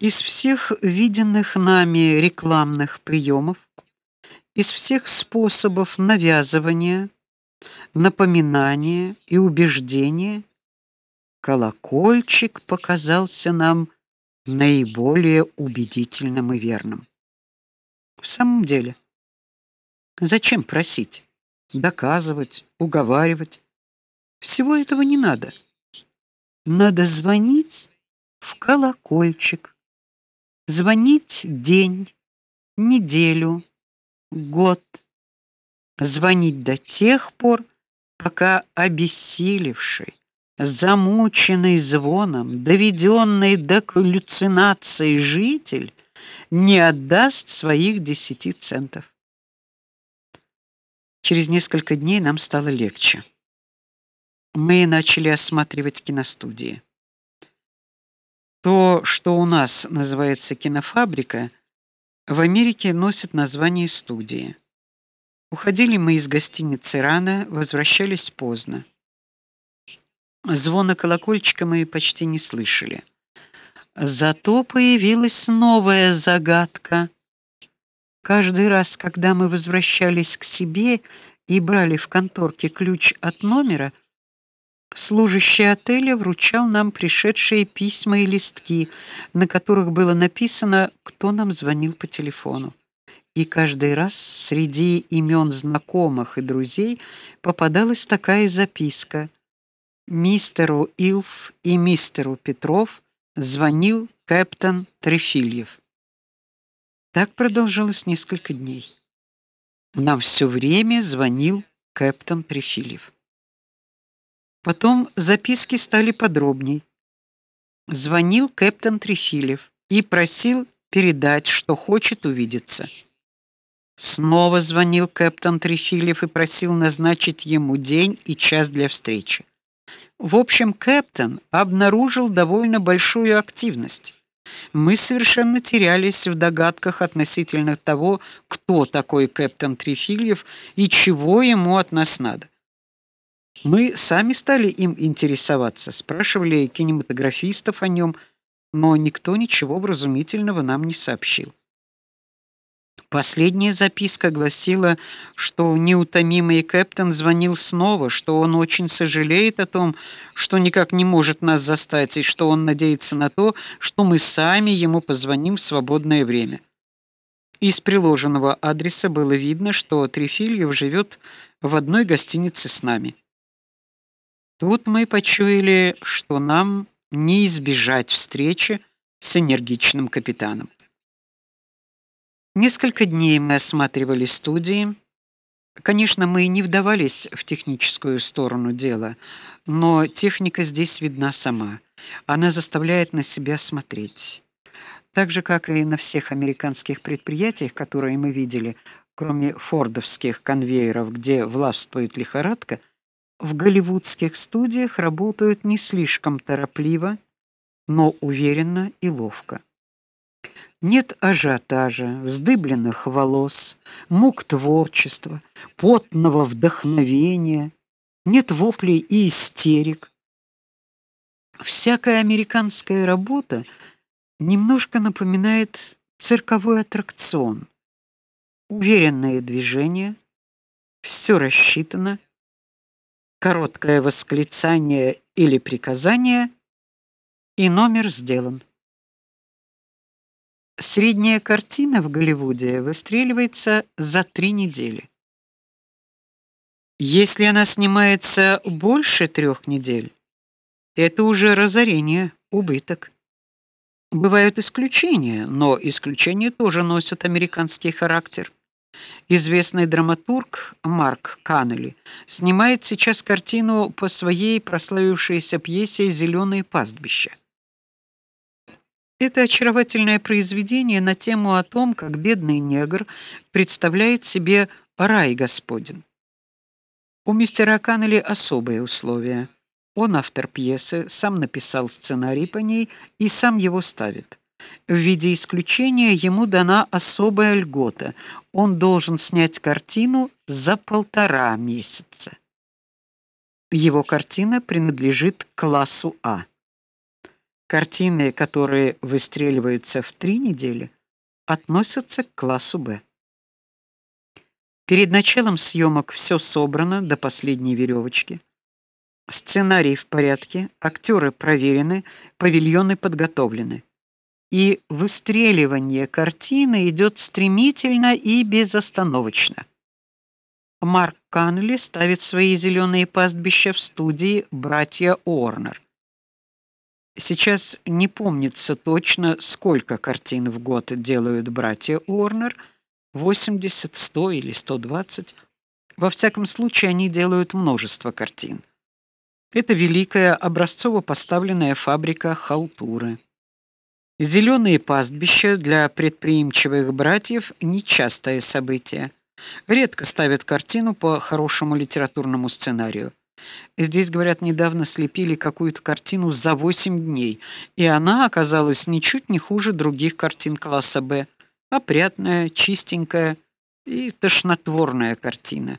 Из всех виденных нами рекламных приемов, из всех способов навязывания, напоминания и убеждения колокольчик показался нам наиболее убедительным и верным. В самом деле, зачем просить, доказывать, уговаривать? Всего этого не надо. Надо звонить в колокольчик. Звонить день, неделю, год. Звонить до тех пор, пока обессилевший, замученный звоном, доведенный до галлюцинации житель не отдаст своих десяти центов. Через несколько дней нам стало легче. Мы начали осматривать киностудии. То, что у нас называется кинофабрика, в Америке носит название студии. Уходили мы из гостиницы рано, возвращались поздно. Звона колокольчика мы почти не слышали. Зато появилась новая загадка. Каждый раз, когда мы возвращались к себе и брали в конторке ключ от номера, служащий отеля вручал нам пришедшие письма и листки, на которых было написано, кто нам звонил по телефону. И каждый раз среди имен знакомых и друзей попадалась такая записка: мистеру Илф и мистеру Петров звонил капитан Трефильев. Так продолжалось несколько дней. Нам все время звонил капитан Трефильев. Потом записки стали подробней. Звонил капитан Трефильев и просил передать, что хочет увидеться. Снова звонил капитан Трефильев и просил назначить ему день и час для встречи. В общем, Кэптон обнаружил довольно большую активность. Мы совершенно терялись в догадках относительно того, кто такой Кэптон Трифильев и чего ему от нас надо. Мы сами стали им интересоваться, спрашивали кинематографистов о нем, но никто ничего вразумительного нам не сообщил. Последняя записка гласила, что неутомимый капитан звонил снова, что он очень сожалеет о том, что никак не может нас застать, и что он надеется на то, что мы сами ему позвоним в свободное время. Из приложенного адреса было видно, что Трифильев живет в одной гостинице с нами. Тут мы почуяли, что нам не избежать встречи с энергичным капитаном. Несколько дней мы осматривали студии. Конечно, мы не вдавались в техническую сторону дела, но техника здесь видна сама. Она заставляет на себя смотреть. Так же как и на всех американских предприятиях, которые мы видели, кроме фордовских конвейеров, где властвует лихорадка, в голливудских студиях работают не слишком торопливо, но уверенно и ловко. Нет ажиотажа, вздыбленных волос, мук творчества, потного вдохновения, нет воплей и истерик. Всякая американская работа немножко напоминает цирковой аттракцион. Уверенные движения, все рассчитано, короткое восклицание или приказание, и номер сделан. Средняя картина в Голливуде выстреливается за три недели. Если она снимается больше трех недель, это уже разорение, убыток. Бывают исключения, но исключения тоже носят американский характер. Известный драматург Марк Каннелли снимает сейчас картину по своей прославившейся пьесе Зеленые пастбища. Это очаровательное произведение на тему о том, как бедный негр представляет себе рай Господин. У мистера Каннелли особые условия. Он автор пьесы, сам написал сценарий по ней и сам его ставит. В виде исключения ему дана особая льгота. Он должен снять картину за полтора месяца. Его картина принадлежит классу А. Картины, которые выстреливаются в три недели, относятся к классу Б. Перед началом съемок все собрано до последней веревочки. Сценарий в порядке, актеры проверены, павильоны подготовлены. И выстреливание картины идет стремительно и безостановочно. Марк Канли ставит свои зеленые пастбища в студии Братья Орнер. Сейчас не помнится точно, сколько картин в год делают братья Орнер, 80, 100 или 120. Во всяком случае, они делают множество картин. Это великая образцово поставленная фабрика халтуры. Зеленые пастбища для предприимчивых братьев нечастое событие. Редко ставят картину по хорошему литературному сценарию. Здесь, говорят, недавно слепили какую-то картину за 8 дней, и она оказалась ничуть не хуже других картин класса Б. Опрятная, чистенькая и тошнотворная картина.